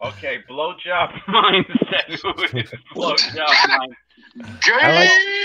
Okay, blowjob mindset. Blowjob mindset. Good.